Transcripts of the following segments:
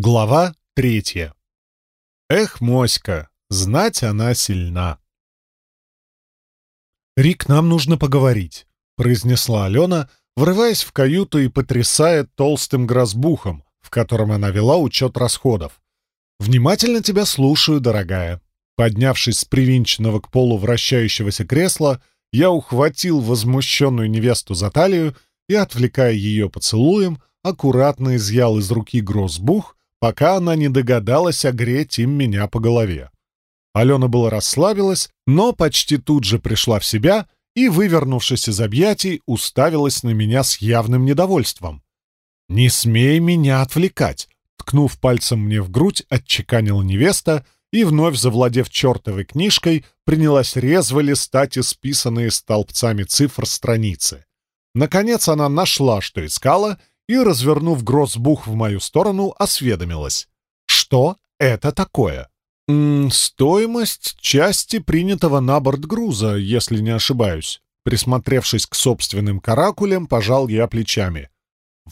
Глава третья. Эх, моська, знать она сильна. «Рик, нам нужно поговорить», — произнесла Алена, врываясь в каюту и потрясая толстым грозбухом, в котором она вела учет расходов. «Внимательно тебя слушаю, дорогая». Поднявшись с привинченного к полу вращающегося кресла, я ухватил возмущенную невесту за талию и, отвлекая ее поцелуем, аккуратно изъял из руки грозбух пока она не догадалась огреть им меня по голове. Алена была расслабилась, но почти тут же пришла в себя и, вывернувшись из объятий, уставилась на меня с явным недовольством. «Не смей меня отвлекать!» Ткнув пальцем мне в грудь, отчеканила невеста и, вновь завладев чертовой книжкой, принялась резво листать исписанные столбцами цифр страницы. Наконец она нашла, что искала, и, развернув гроссбух в мою сторону, осведомилась. «Что это такое?» М «Стоимость части принятого на борт груза, если не ошибаюсь». Присмотревшись к собственным каракулям, пожал я плечами.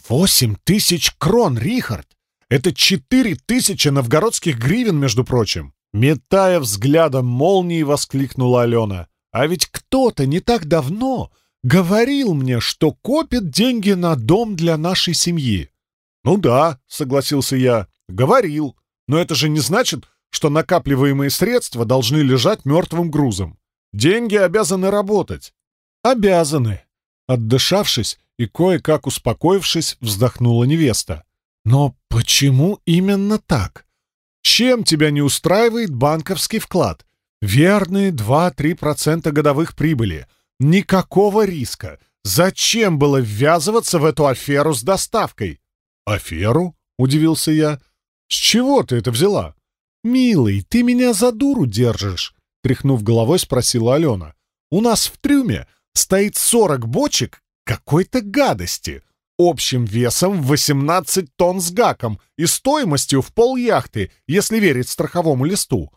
«Восемь тысяч крон, Рихард! Это четыре тысячи новгородских гривен, между прочим!» Метая взглядом молнии, воскликнула Алена. «А ведь кто-то не так давно говорил мне, что копит деньги на дом для нашей семьи. Ну да, согласился я, говорил. Но это же не значит, что накапливаемые средства должны лежать мертвым грузом. Деньги обязаны работать. Обязаны. Отдышавшись и кое-как успокоившись, вздохнула невеста. Но почему именно так? Чем тебя не устраивает банковский вклад? Верные 2-3% годовых прибыли, Никакого риска. Зачем было ввязываться в эту аферу с доставкой? Аферу? Удивился я. С чего ты это взяла? Милый, ты меня за дуру держишь? Тряхнув головой, спросила Алена. У нас в трюме стоит сорок бочек какой-то гадости, общим весом 18 тонн с гаком и стоимостью в пол яхты, если верить страховому листу.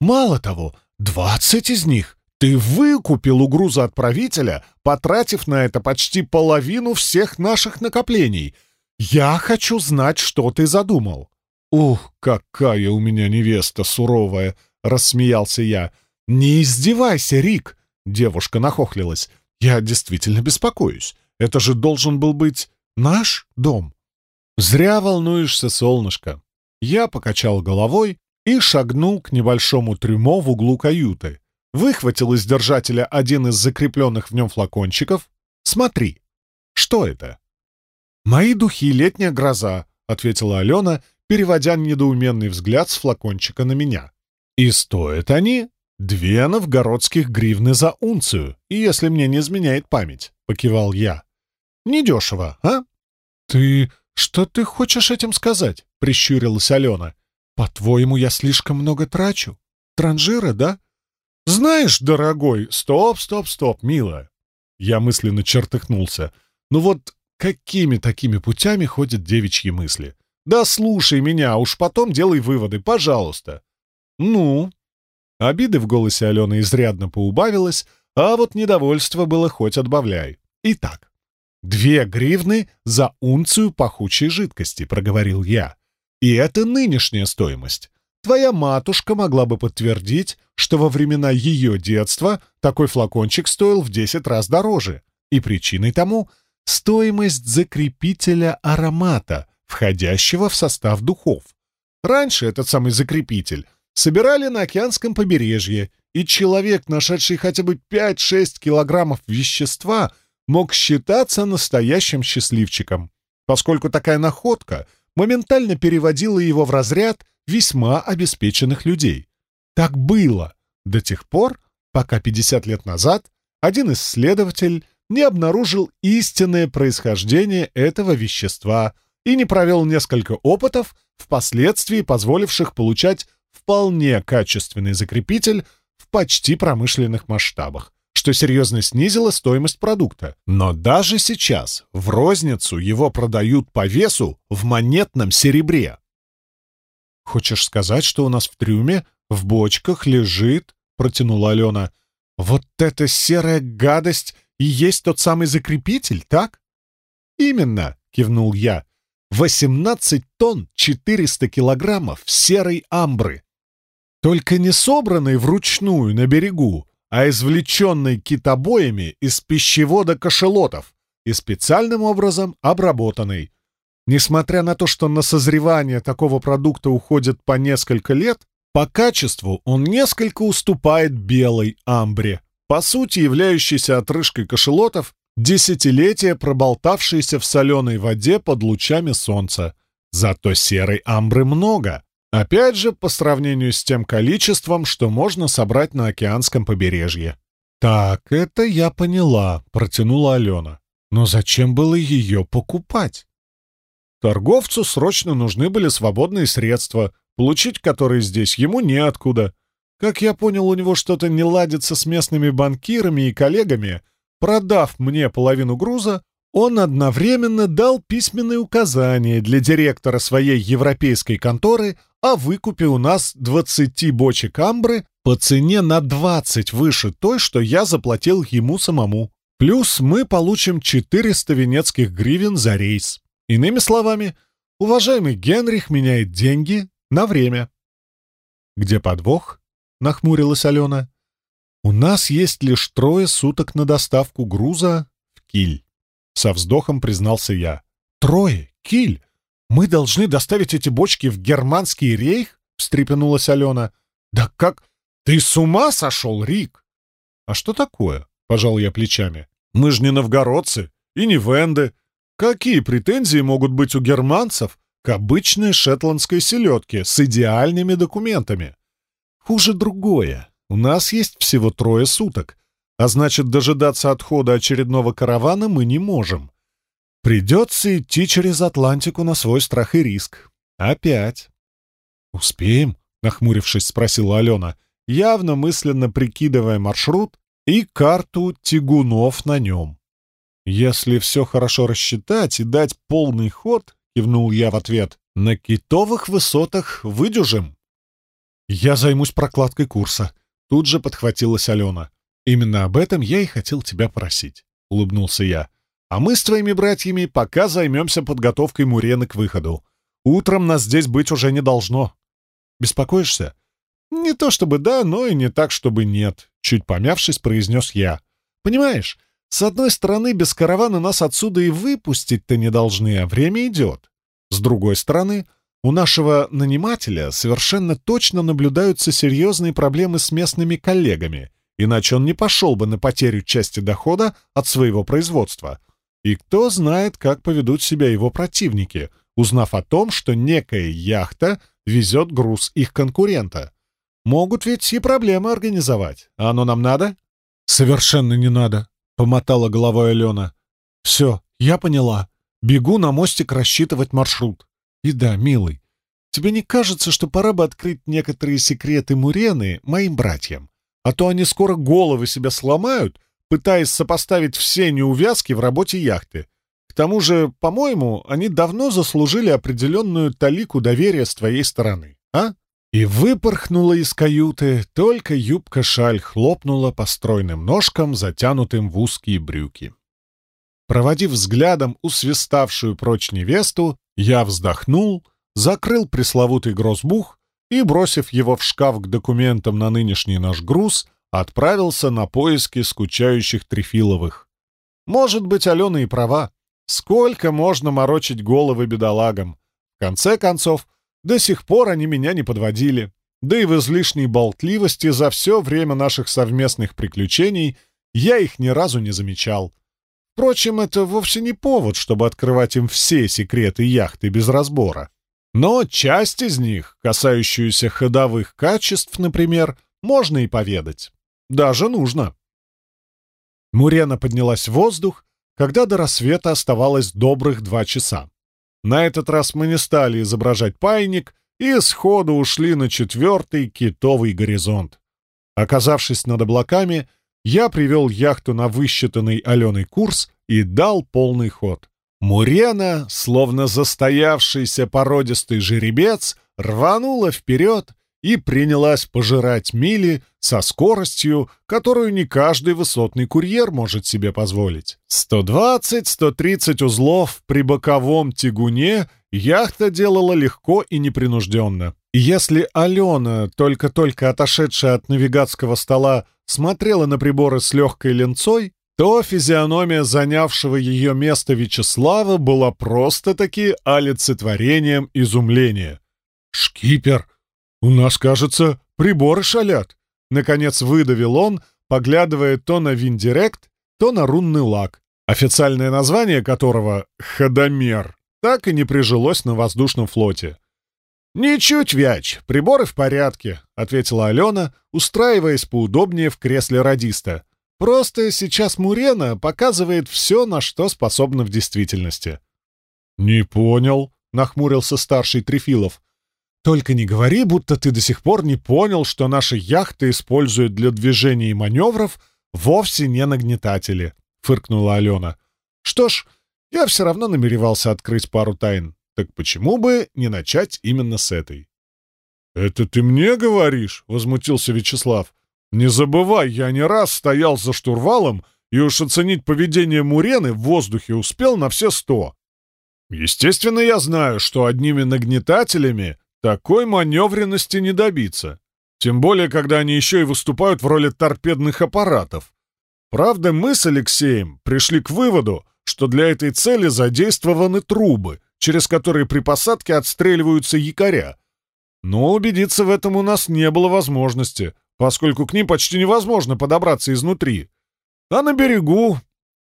Мало того, 20 из них ты выкупил у грузоотправителя, потратив на это почти половину всех наших накоплений. Я хочу знать, что ты задумал». «Ух, какая у меня невеста суровая!» — рассмеялся я. «Не издевайся, Рик!» — девушка нахохлилась. «Я действительно беспокоюсь. Это же должен был быть наш дом». «Зря волнуешься, солнышко». Я покачал головой и шагнул к небольшому трюмо в углу каюты выхватил из держателя один из закрепленных в нем флакончиков. «Смотри, что это?» «Мои духи летняя гроза», — ответила Алена, переводя недоуменный взгляд с флакончика на меня. «И стоят они две новгородских гривны за унцию, если мне не изменяет память», — покивал я. «Недешево, а?» «Ты... что ты хочешь этим сказать?» — прищурилась Алена. «По-твоему, я слишком много трачу? Транжира, да?» «Знаешь, дорогой, стоп, стоп, стоп, милая!» Я мысленно чертыхнулся. «Ну вот какими такими путями ходят девичьи мысли? Да слушай меня, уж потом делай выводы, пожалуйста!» «Ну?» Обиды в голосе Алены изрядно поубавилось, а вот недовольство было хоть отбавляй. «Итак, две гривны за унцию пахучей жидкости», — проговорил я. «И это нынешняя стоимость. Твоя матушка могла бы подтвердить, что во времена ее детства такой флакончик стоил в 10 раз дороже, и причиной тому — стоимость закрепителя аромата, входящего в состав духов. Раньше этот самый закрепитель собирали на океанском побережье, и человек, нашедший хотя бы 5-6 килограммов вещества, мог считаться настоящим счастливчиком, поскольку такая находка моментально переводила его в разряд весьма обеспеченных людей. Так было до тех пор, пока 50 лет назад один исследователь не обнаружил истинное происхождение этого вещества и не провел несколько опытов, впоследствии позволивших получать вполне качественный закрепитель в почти промышленных масштабах, что серьезно снизило стоимость продукта. Но даже сейчас в розницу его продают по весу в монетном серебре. «Хочешь сказать, что у нас в трюме в бочках лежит?» — протянула Алена. «Вот эта серая гадость и есть тот самый закрепитель, так?» «Именно», — кивнул я. 18 тонн 400 килограммов серой амбры. Только не собранной вручную на берегу, а извлеченной китобоями из пищевода кошелотов и специальным образом обработанной. Несмотря на то, что на созревание такого продукта уходит по несколько лет, по качеству он несколько уступает белой амбре, по сути являющейся отрыжкой кошелотов, десятилетия проболтавшейся в соленой воде под лучами солнца. Зато серой амбры много. Опять же, по сравнению с тем количеством, что можно собрать на океанском побережье. «Так, это я поняла», — протянула Алена. «Но зачем было ее покупать?» Торговцу срочно нужны были свободные средства, получить которые здесь ему неоткуда. Как я понял, у него что-то не ладится с местными банкирами и коллегами. Продав мне половину груза, он одновременно дал письменные указания для директора своей европейской конторы о выкупе у нас 20 бочек амбры по цене на 20 выше той, что я заплатил ему самому. Плюс мы получим 400 венецких гривен за рейс. Иными словами, уважаемый Генрих меняет деньги на время. «Где подвох?» — нахмурилась Алена. «У нас есть лишь трое суток на доставку груза в Киль», — со вздохом признался я. «Трое? Киль? Мы должны доставить эти бочки в германский рейх?» — встрепенулась Алена. «Да как? Ты с ума сошел, Рик?» «А что такое?» — пожал я плечами. «Мы же не новгородцы и не венды. Какие претензии могут быть у германцев к обычной шетландской селедке с идеальными документами? Хуже другое. У нас есть всего трое суток, а значит, дожидаться отхода очередного каравана мы не можем. Придется идти через Атлантику на свой страх и риск. Опять. «Успеем?» — нахмурившись, спросила Алена, явно мысленно прикидывая маршрут и карту тягунов на нем. «Если все хорошо рассчитать и дать полный ход», — кивнул я в ответ, — «на китовых высотах выдюжим». «Я займусь прокладкой курса», — тут же подхватилась Алена. «Именно об этом я и хотел тебя просить», — улыбнулся я. «А мы с твоими братьями пока займемся подготовкой Мурены к выходу. Утром нас здесь быть уже не должно. Беспокоишься?» «Не то чтобы да, но и не так, чтобы нет», — чуть помявшись, произнес я. «Понимаешь, с одной стороны, без каравана нас отсюда и выпустить-то не должны, а время идет. С другой стороны, у нашего нанимателя совершенно точно наблюдаются серьезные проблемы с местными коллегами, иначе он не пошел бы на потерю части дохода от своего производства. И кто знает, как поведут себя его противники, узнав о том, что некая яхта везет груз их конкурента. Могут ведь и проблемы организовать. А оно нам надо? Совершенно не надо, — помотала головой Алена. «Все, я поняла. Бегу на мостик рассчитывать маршрут. И да, милый, тебе не кажется, что пора бы открыть некоторые секреты Мурены моим братьям? А то они скоро головы себя сломают, пытаясь сопоставить все неувязки в работе яхты. К тому же, по-моему, они давно заслужили определенную талику доверия с твоей стороны, а?» И выпорхнула из каюты, только юбка-шаль хлопнула по стройным ножкам, затянутым в узкие брюки. Проводив взглядом усвиставшую прочь невесту, я вздохнул, закрыл пресловутый грозбух и, бросив его в шкаф к документам на нынешний наш груз, отправился на поиски скучающих Трефиловых. Может быть, Алена и права. Сколько можно морочить головы бедолагам? В конце концов, до сих пор они меня не подводили. Да и в излишней болтливости за все время наших совместных приключений я их ни разу не замечал. Впрочем, это вовсе не повод, чтобы открывать им все секреты яхты без разбора. Но часть из них, касающуюся ходовых качеств, например, можно и поведать. Даже нужно. Мурена поднялась в воздух, когда до рассвета оставалось добрых два часа. На этот раз мы не стали изображать пайник и сходу ушли на четвертый китовый горизонт. Оказавшись над облаками, я привел яхту на высчитанный Аленой курс и дал полный ход. Мурена, словно застоявшийся породистый жеребец, рванула вперед и принялась пожирать мили со скоростью, которую не каждый высотный курьер может себе позволить. 120-130 узлов при боковом тягуне яхта делала легко и непринужденно. Если Алена, только-только отошедшая от навигатского стола, смотрела на приборы с легкой ленцой, то физиономия занявшего ее место Вячеслава была просто-таки олицетворением изумления. «Шкипер, у нас, кажется, приборы шалят!» Наконец выдавил он, поглядывая то на Виндирект, то на рунный лак, официальное название которого — «Ходомер», так и не прижилось на воздушном флоте. «Ничуть, Вяч, приборы в порядке», — ответила Алена, устраиваясь поудобнее в кресле радиста. «Просто сейчас Мурена показывает все, на что способна в действительности». «Не понял», — нахмурился старший Трефилов. «Только не говори, будто ты до сих пор не понял, что наши яхты используют для движений и маневров вовсе не нагнетатели», — фыркнула Алена. «Что ж, я все равно намеревался открыть пару тайн. Так почему бы не начать именно с этой? «Это ты мне говоришь?» — возмутился Вячеслав. «Не забывай, я не раз стоял за штурвалом и уж оценить поведение Мурены в воздухе успел на все сто. Естественно, я знаю, что одними нагнетателями такой маневренности не добиться. Тем более, когда они еще и выступают в роли торпедных аппаратов. Правда, мы с Алексеем пришли к выводу, что для этой цели задействованы трубы, через которые при посадке отстреливаются якоря. Но убедиться в этом у нас не было возможности, поскольку к ним почти невозможно подобраться изнутри. А на берегу...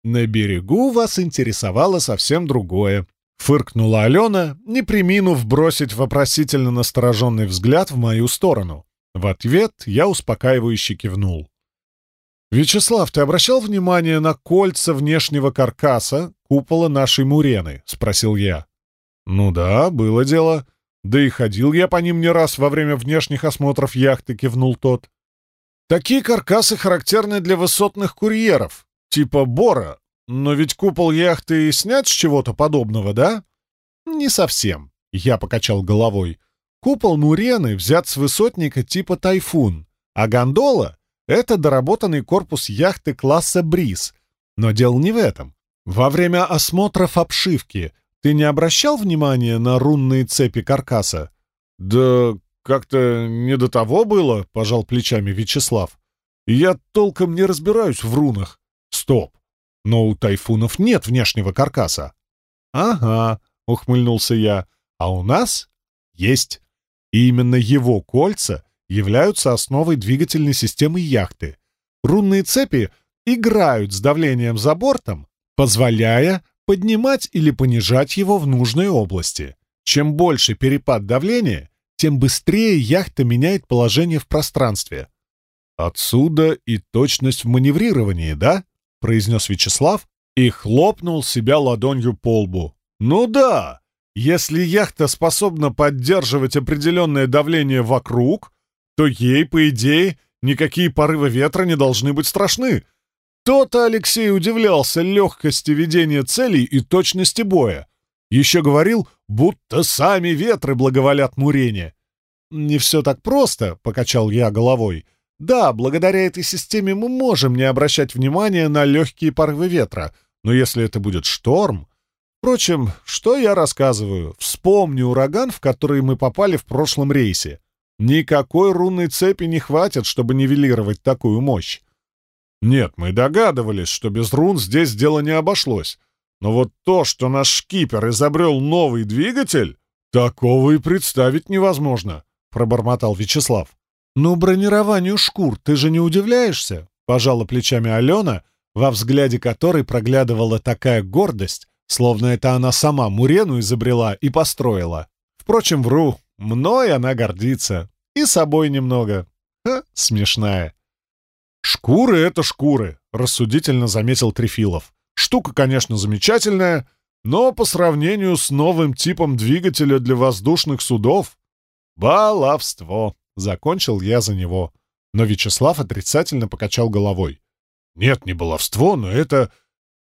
На берегу вас интересовало совсем другое. Фыркнула Алена, не приминув бросить вопросительно настороженный взгляд в мою сторону. В ответ я успокаивающе кивнул. «Вячеслав, ты обращал внимание на кольца внешнего каркаса купола нашей Мурены?» — спросил я. «Ну да, было дело. Да и ходил я по ним не раз во время внешних осмотров яхты», — кивнул тот. «Такие каркасы характерны для высотных курьеров, типа Бора, но ведь купол яхты снят с чего-то подобного, да?» «Не совсем», — я покачал головой. «Купол Мурены взят с высотника типа Тайфун, а гондола — это доработанный корпус яхты класса Бриз. Но дело не в этом. Во время осмотров обшивки ты не обращал внимания на рунные цепи каркаса? Да как-то не до того было, пожал плечами Вячеслав. Я толком не разбираюсь в рунах. Стоп. Но у тайфунов нет внешнего каркаса. Ага, ухмыльнулся я. А у нас есть. И именно его кольца являются основой двигательной системы яхты. Рунные цепи играют с давлением за бортом, позволяя поднимать или понижать его в нужной области. Чем больше перепад давления, тем быстрее яхта меняет положение в пространстве. «Отсюда и точность в маневрировании, да?» — произнес Вячеслав и хлопнул себя ладонью по лбу. «Ну да! Если яхта способна поддерживать определенное давление вокруг, то ей, по идее, никакие порывы ветра не должны быть страшны. То-то Алексей удивлялся легкости ведения целей и точности боя. Еще говорил, будто сами ветры благоволят Мурене. «Не все так просто», — покачал я головой. «Да, благодаря этой системе мы можем не обращать внимания на легкие порывы ветра, но если это будет шторм...» Впрочем, что я рассказываю? Вспомни ураган, в который мы попали в прошлом рейсе. Никакой рунной цепи не хватит, чтобы нивелировать такую мощь. Нет, мы догадывались, что без рун здесь дело не обошлось. Но вот то, что наш шкипер изобрел новый двигатель, такого и представить невозможно, — пробормотал Вячеслав. «Ну, бронированию шкур ты же не удивляешься?» — пожала плечами Алена, во взгляде которой проглядывала такая гордость, словно это она сама Мурену изобрела и построила. Впрочем, вру, мной она гордится. И собой немного. Ха, смешная. «Шкуры — это шкуры», — рассудительно заметил Трефилов. «Штука, конечно, замечательная, но по сравнению с новым типом двигателя для воздушных судов — баловство», — закончил я за него. Но Вячеслав отрицательно покачал головой. «Нет, не баловство, но это...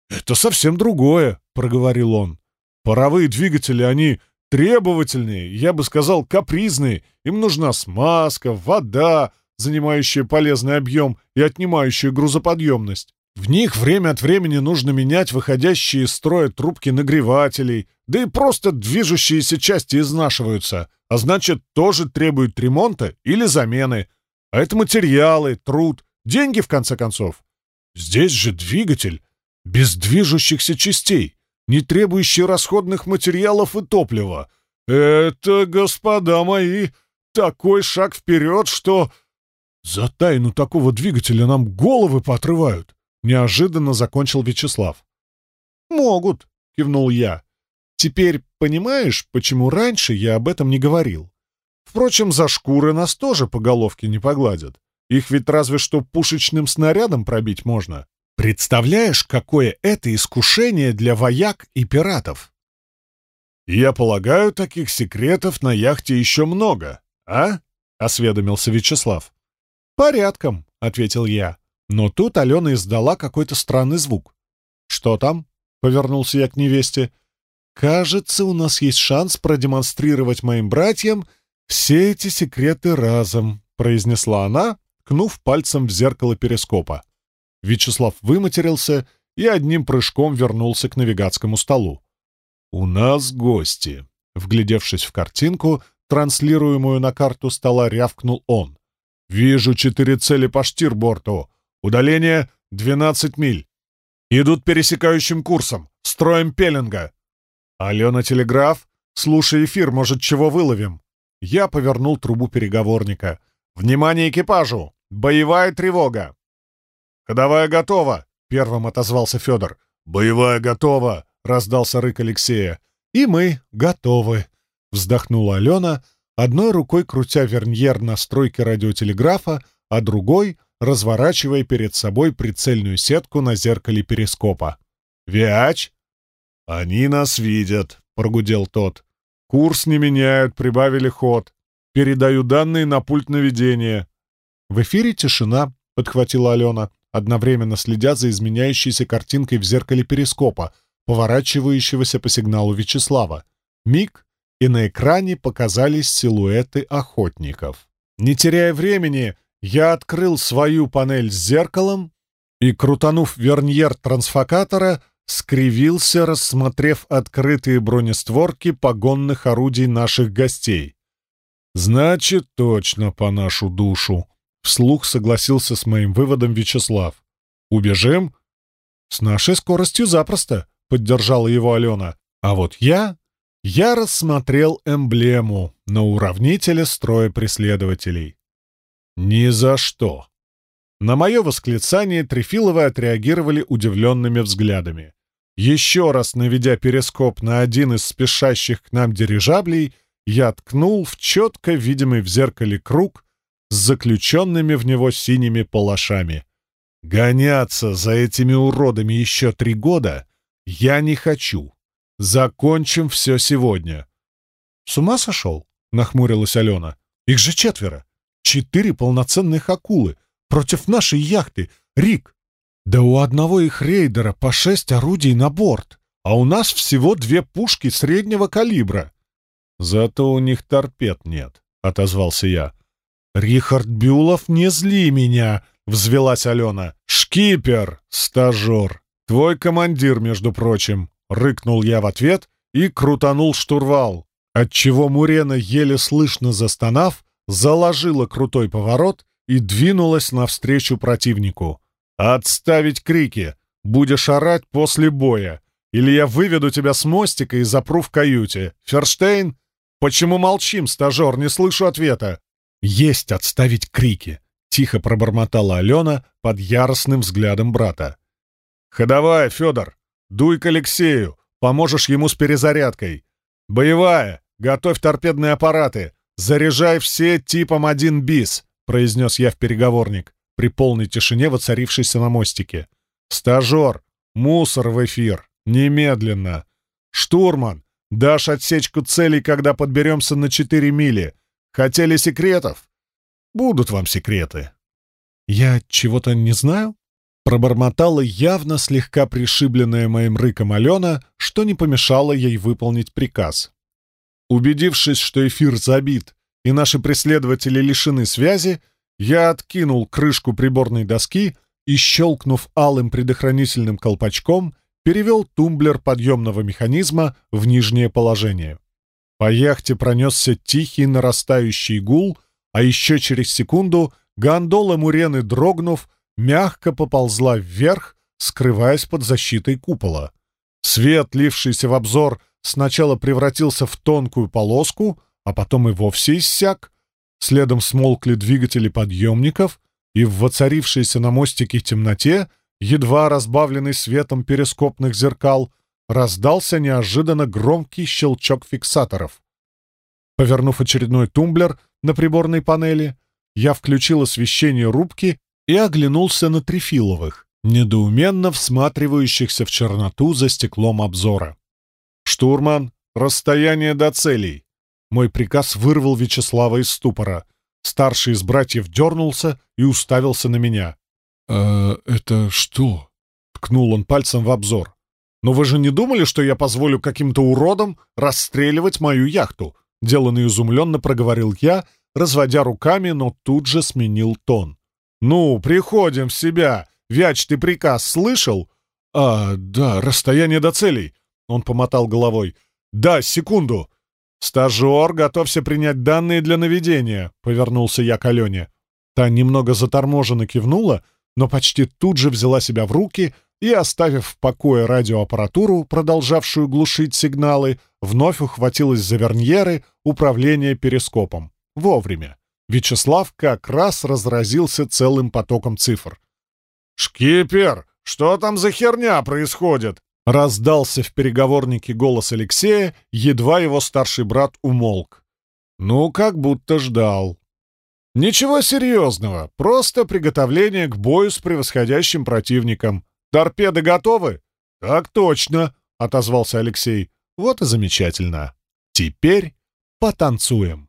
это совсем другое», — проговорил он. «Паровые двигатели, они требовательные, я бы сказал, капризные. Им нужна смазка, вода, занимающая полезный объем и отнимающая грузоподъемность. В них время от времени нужно менять выходящие из строя трубки нагревателей, да и просто движущиеся части изнашиваются, а значит, тоже требуют ремонта или замены. А это материалы, труд, деньги, в конце концов. Здесь же двигатель без движущихся частей, не требующий расходных материалов и топлива. Это, господа мои, такой шаг вперед, что... За тайну такого двигателя нам головы поотрывают. Неожиданно закончил Вячеслав. «Могут», — кивнул я. «Теперь понимаешь, почему раньше я об этом не говорил? Впрочем, за шкуры нас тоже по головке не погладят. Их ведь разве что пушечным снарядом пробить можно. Представляешь, какое это искушение для вояк и пиратов?» «Я полагаю, таких секретов на яхте еще много, а?» — осведомился Вячеслав. «Порядком», — ответил я. Но тут Алена издала какой-то странный звук. «Что там?» — повернулся я к невесте. «Кажется, у нас есть шанс продемонстрировать моим братьям все эти секреты разом», — произнесла она, кнув пальцем в зеркало перископа. Вячеслав выматерился и одним прыжком вернулся к навигатскому столу. «У нас гости», — вглядевшись в картинку, транслируемую на карту стола, рявкнул он. «Вижу четыре цели по штирборту. Удаление — 12 миль. Идут пересекающим курсом. Строим пеленга. Алена Телеграф, слушай эфир, может, чего выловим. Я повернул трубу переговорника. Внимание экипажу! Боевая тревога! Ходовая готова! Первым отозвался Федор. Боевая готова! Раздался рык Алексея. И мы готовы! Вздохнула Алена, одной рукой крутя верньер настройки радиотелеграфа, а другой разворачивая перед собой прицельную сетку на зеркале перископа. «Виач?» «Они нас видят», — прогудел тот. «Курс не меняют, прибавили ход. Передаю данные на пульт наведения». В эфире тишина, — подхватила Алена, одновременно следя за изменяющейся картинкой в зеркале перископа, поворачивающегося по сигналу Вячеслава. Миг, и на экране показались силуэты охотников. Не теряя времени, я открыл свою панель с зеркалом и, крутанув верньер трансфокатора, скривился, рассмотрев открытые бронестворки погонных орудий наших гостей. «Значит, точно по нашу душу», — вслух согласился с моим выводом Вячеслав. «Убежим?» «С нашей скоростью запросто», — поддержала его Алена. «А вот я...» Я рассмотрел эмблему на уравнителе строя преследователей. «Ни за что!» На мое восклицание Трефиловы отреагировали удивленными взглядами. Еще раз наведя перископ на один из спешащих к нам дирижаблей, я ткнул в четко видимый в зеркале круг с заключенными в него синими палашами. Гоняться за этими уродами еще три года я не хочу. Закончим все сегодня. — С ума сошел? — нахмурилась Алена. — Их же четверо. Четыре полноценных акулы против нашей яхты. Рик! Да у одного их рейдера по шесть орудий на борт, а у нас всего две пушки среднего калибра. Зато у них торпед нет, — отозвался я. «Рихард Бюлов, не зли меня!» — взвелась Алена. «Шкипер, стажер, твой командир, между прочим!» — рыкнул я в ответ и крутанул штурвал, отчего Мурена, еле слышно застонав, заложила крутой поворот и двинулась навстречу противнику. «Отставить крики! Будешь орать после боя! Или я выведу тебя с мостика и запру в каюте! Ферштейн? Почему молчим, стажер? Не слышу ответа!» «Есть отставить крики!» — тихо пробормотала Алена под яростным взглядом брата. «Ходовая, Федор! Дуй к Алексею! Поможешь ему с перезарядкой! Боевая! Готовь торпедные аппараты! «Заряжай все типом один бис», — произнес я в переговорник, при полной тишине воцарившейся на мостике. «Стажер! Мусор в эфир! Немедленно! Штурман! Дашь отсечку целей, когда подберемся на четыре мили! Хотели секретов? Будут вам секреты!» «Я чего-то не знаю?» Пробормотала явно слегка пришибленная моим рыком Алена, что не помешало ей выполнить приказ. Убедившись, что эфир забит и наши преследователи лишены связи, я откинул крышку приборной доски и, щелкнув алым предохранительным колпачком, перевел тумблер подъемного механизма в нижнее положение. По яхте пронесся тихий нарастающий гул, а еще через секунду гондола Мурены, дрогнув, мягко поползла вверх, скрываясь под защитой купола. Свет, лившийся в обзор, сначала превратился в тонкую полоску, а потом и вовсе иссяк. Следом смолкли двигатели подъемников, и в воцарившейся на мостике темноте, едва разбавленный светом перископных зеркал, раздался неожиданно громкий щелчок фиксаторов. Повернув очередной тумблер на приборной панели, я включил освещение рубки и оглянулся на Трефиловых, недоуменно всматривающихся в черноту за стеклом обзора. «Штурман, расстояние до целей!» Мой приказ вырвал Вячеслава из ступора. Старший из братьев дернулся и уставился на меня. «Э, это что?» — ткнул он пальцем в обзор. «Но вы же не думали, что я позволю каким-то уродам расстреливать мою яхту?» Деланно изумленно проговорил я, разводя руками, но тут же сменил тон. «Ну, приходим в себя! Вяч, ты приказ слышал?» «А, да, расстояние до целей!» Он помотал головой. «Да, секунду!» «Стажер, готовься принять данные для наведения», — повернулся я к Алене. Та немного заторможенно кивнула, но почти тут же взяла себя в руки и, оставив в покое радиоаппаратуру, продолжавшую глушить сигналы, вновь ухватилась за верньеры управления перископом. Вовремя. Вячеслав как раз разразился целым потоком цифр. «Шкипер, что там за херня происходит?» Раздался в переговорнике голос Алексея, едва его старший брат умолк. Ну, как будто ждал. «Ничего серьезного, просто приготовление к бою с превосходящим противником. Торпеды готовы?» «Так точно», — отозвался Алексей. «Вот и замечательно. Теперь потанцуем».